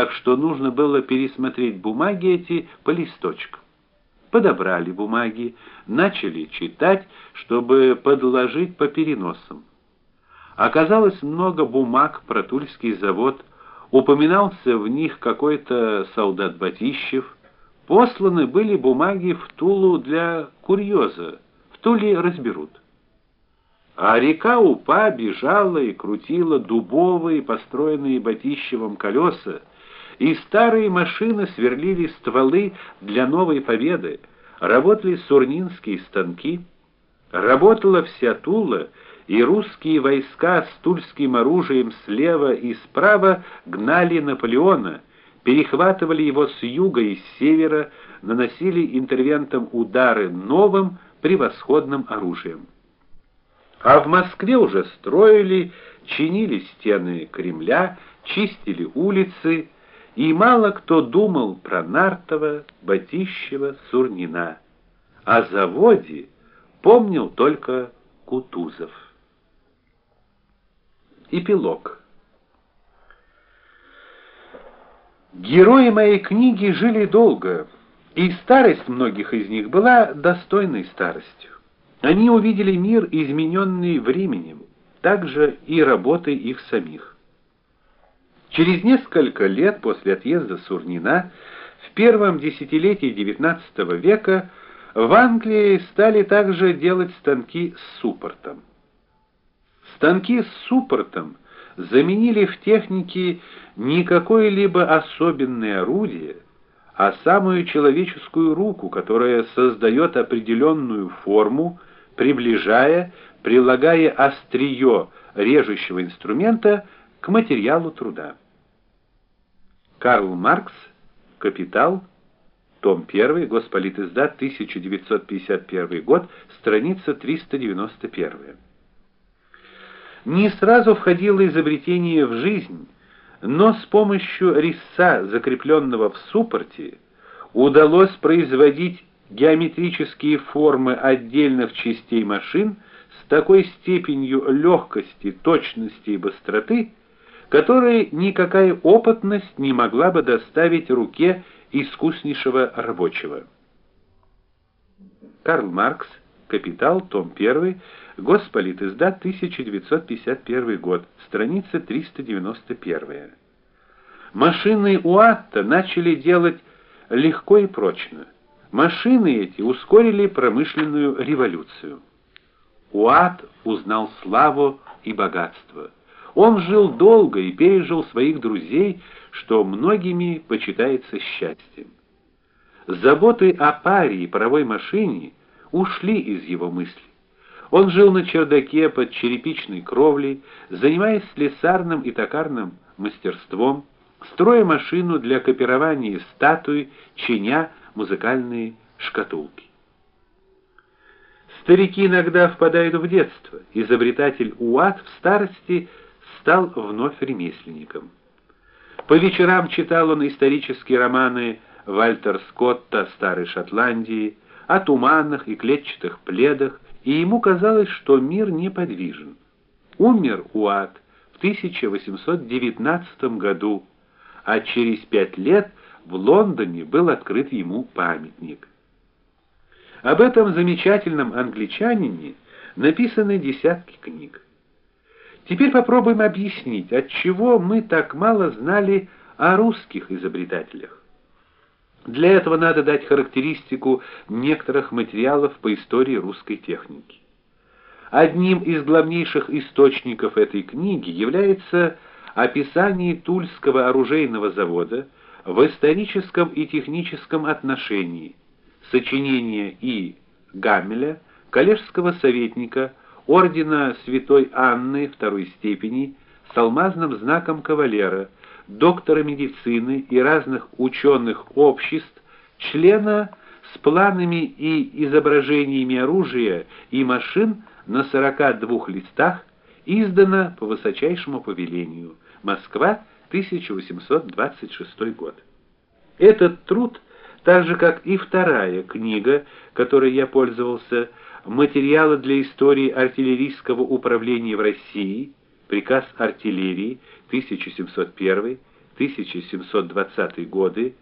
так что нужно было пересмотреть бумаги эти по листочкам. Подобрали бумаги, начали читать, чтобы подложить по переносам. Оказалось много бумаг про Тульский завод, упоминался в них какой-то солдат Батищев. Посланы были бумаги в Тулу для курьеза. В Туле разберут. А река Упа бежала и крутила дубовые, построенные Батищевым колеса, и старые машины сверлили стволы для новой победы. Работали сурнинские станки, работала вся Тула, и русские войска с тульским оружием слева и справа гнали Наполеона, перехватывали его с юга и с севера, наносили интервентам удары новым превосходным оружием. А в Москве уже строили, чинили стены Кремля, чистили улицы, и мало кто думал про Нартова, Батищева, Сурнина. О заводе помнил только Кутузов. Эпилог. Герои моей книги жили долго, и старость многих из них была достойной старостью. Они увидели мир, измененный временем, также и работой их самих. Через несколько лет после отъезда Сурнина, в первом десятилетии XIX века, в Англии стали также делать станки с суппортом. Станки с суппортом заменили в технике не какое-либо особенное орудие, а самую человеческую руку, которая создает определенную форму, приближая, прилагая острие режущего инструмента к материалу труда. Карл Маркс. Капитал. Том 1. Госполитиздат 1951 год. Страница 391 не сразу входило изобретение в жизнь, но с помощью резца, закрепленного в суппорте, удалось производить геометрические формы отдельных частей машин с такой степенью легкости, точности и быстроты, которые никакая опытность не могла бы доставить руке искуснейшего рабочего. Карл Маркс Капитал, том 1, Госполитиздат, 1951 год, страница 391. Машины УАТТа начали делать легко и прочно. Машины эти ускорили промышленную революцию. УАТ узнал славу и богатство. Он жил долго и пережил своих друзей, что многими почитается счастьем. Заботы о паре и паровой машине ушли из его мыслей. Он жил на чердаке под черепичной кровлей, занимаясь слесарным и токарным мастерством, строя машину для копирования статуй, чиня музыкальные шкатулки. Старики иногда впадают в детство. Изобретатель Уат в старости стал вновь ремесленником. По вечерам читал он исторические романы Вальтер Скотта Старой Шотландии, о туманных и клетчатых пледах, и ему казалось, что мир неподвижен. Умер Уат в 1819 году, а через пять лет в Лондоне был открыт ему памятник. Об этом замечательном англичанине написаны десятки книг. Теперь попробуем объяснить, от чего мы так мало знали о русских изобретателях. Для этого надо дать характеристику некоторых материалов по истории русской техники. Одним из главнейших источников этой книги является описание Тульского оружейного завода в историческом и техническом отношении, сочинение И. Гамеля, коллежского советника ордена Святой Анны второй степени с алмазным знаком кавалера доктора медицины и разных ученых обществ, члена с планами и изображениями оружия и машин на 42 листах, издано по высочайшему повелению. Москва, 1826 год. Этот труд, так же как и вторая книга, которой я пользовался, Материалы для истории артиллерийского управления в России, приказ артиллерии 1701 1720 годы